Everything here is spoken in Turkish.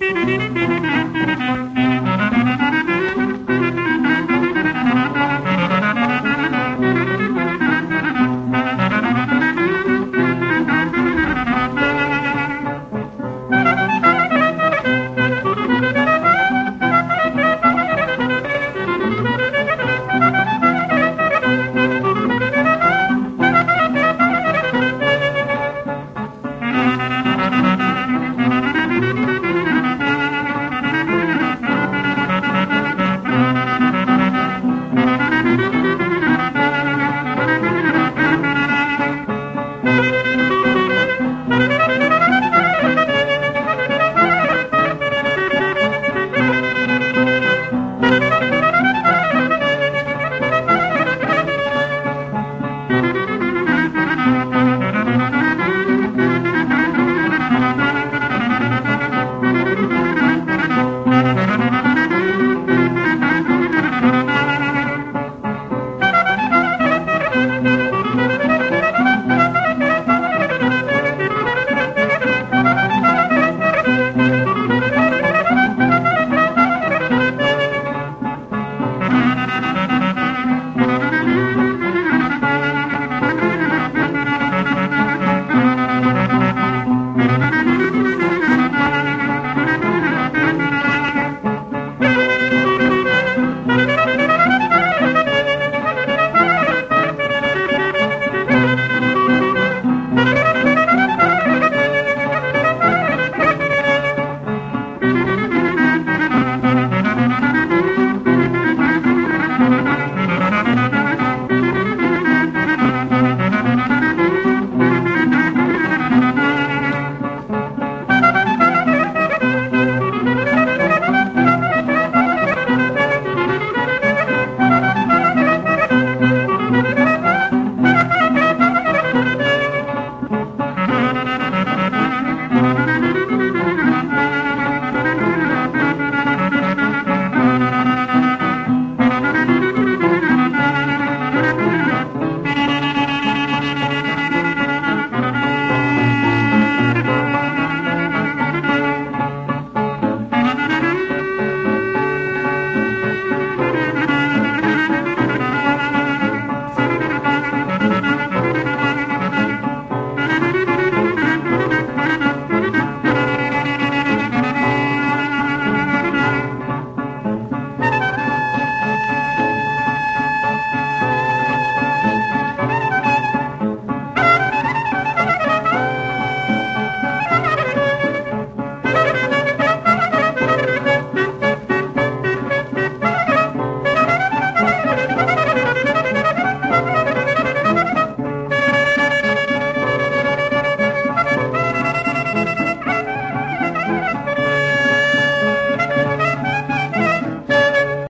Müzik